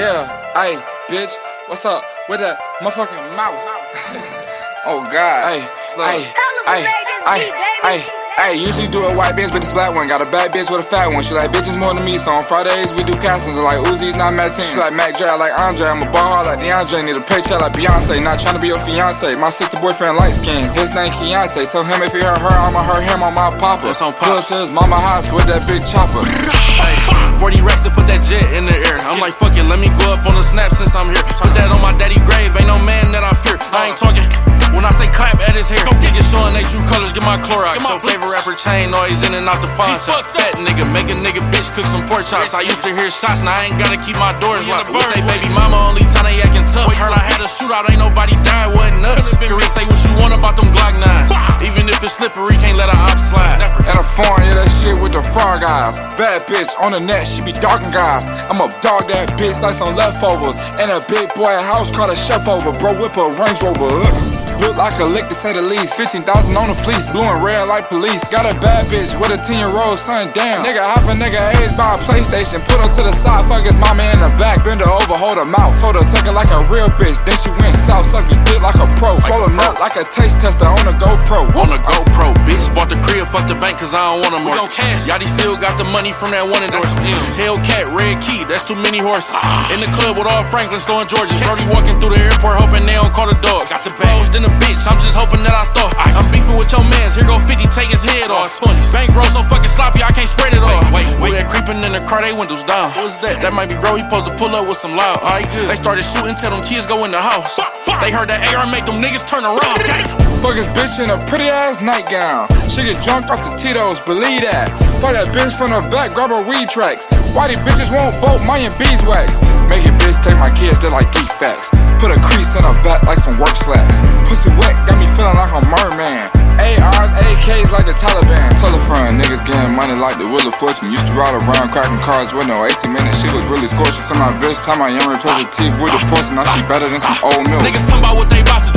Yeah, hey, bitch, what's up with that motherfucking mouth? oh God, hey, hey, hey, hey, hey. Hey, usually do a white bitch, but this black one got a bad bitch with a fat one. She like bitches more than me, so on Fridays we do castings. Like Uzi's not Matt She like Mac Dre, I like Andre. I'm a ball like DeAndre. Need a paycheck like Beyonce. Not trying to be your fiance. My sister boyfriend light skin. His name Keontae. Tell him if he hurt her, I'ma hurt him on my papa. That's on Pops. to his mama house with that big chopper. Hey, 40 racks to put that jet in the air. I'm like, fuck it, let me go up on the snap since I'm here. Put that on my daddy grave, ain't no man that I fear. I ain't talking. When I say clap at his hair, Go niggas showing they true colors, get my Clorox. So flavor rapper chain, noise in and out the pawn shop. Fat nigga, make a nigga bitch cook some pork chops. I used to hear shots, now I ain't gotta keep my doors locked. With they baby mama, only time they acting tough. Heard I had a shootout, ain't nobody died, wasn't nuts. Career say what you want about them Glock 9s. Even if it's slippery, can't let a op slide. At a foreign, yeah, that shit with the frog eyes. Bad bitch on the net, she be darking guys. I'ma dog that bitch like some leftovers. And a big boy house called a chef over. Bro, whip a Range Rover. Look like a lick to say the least. 15,000 on the fleece, blue and red like police. Got a bad bitch with a 10 year old son, damn. Nigga, half a nigga age by a PlayStation. Put her to the side, fuck his mama in the back. Bend her over, hold her mouth. Told her, tuck it like a real bitch. Then she went south, suck your dick like a pro. Swallow nut like a taste tester on a GoPro. On a GoPro, bitch. Bought the crib, fuck the bank, cause I don't want them more. cash. Yachty still got the money from that one endorsement. Hellcat, red key, that's too many horses. Ah. In the club with all Franklin throwing Georges. Brody walking through the airport, hoping they don't call the dogs. Got the bros, then a bitch, I'm just hoping that I thought. I'm beefing with your mans, here go 50, take his head off. 20. Bankroll so fucking sloppy, I can't spread it off. Wait, wait, that creeping in the car, they windows down. Who's that? That might be bro, he supposed to pull up with some loud. Alright, good. They started shooting, tell them kids go in the house. They heard that AR make them niggas turn around. Okay? Fuck his bitch in a pretty ass nightgown. She get drunk off the Tito's, believe that. Fuck that bitch from the back, grab her weed tracks. Why these bitches won't bolt Mayan beeswax? Make your bitch take my kids, they're like defects. Put a crease in her back like some work slacks. Pussy wet, got me feeling like a merman. ARs, AKs like the Taliban. Tell a friend, niggas getting money like the Wheel of Fortune. Used to ride around cracking cars with no 80 minutes. She was really scorching. Some my bitch, time I am replace her teeth with a portion. Now she better than some old milk. Niggas talking about what they about to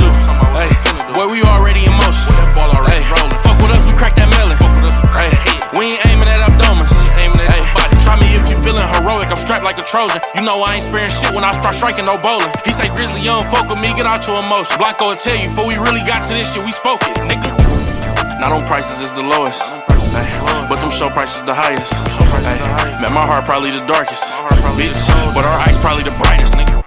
Trojan. You know I ain't sparing shit when I start striking no bowling. He say Grizzly young fuck with me, get out your emotion. Blanco will tell you before we really got to this shit, we spoke it, nigga. Not on prices is the lowest. Ay, but them show prices the highest. Ay, man, my heart probably the darkest. Bitch, but our eyes probably the brightest, nigga.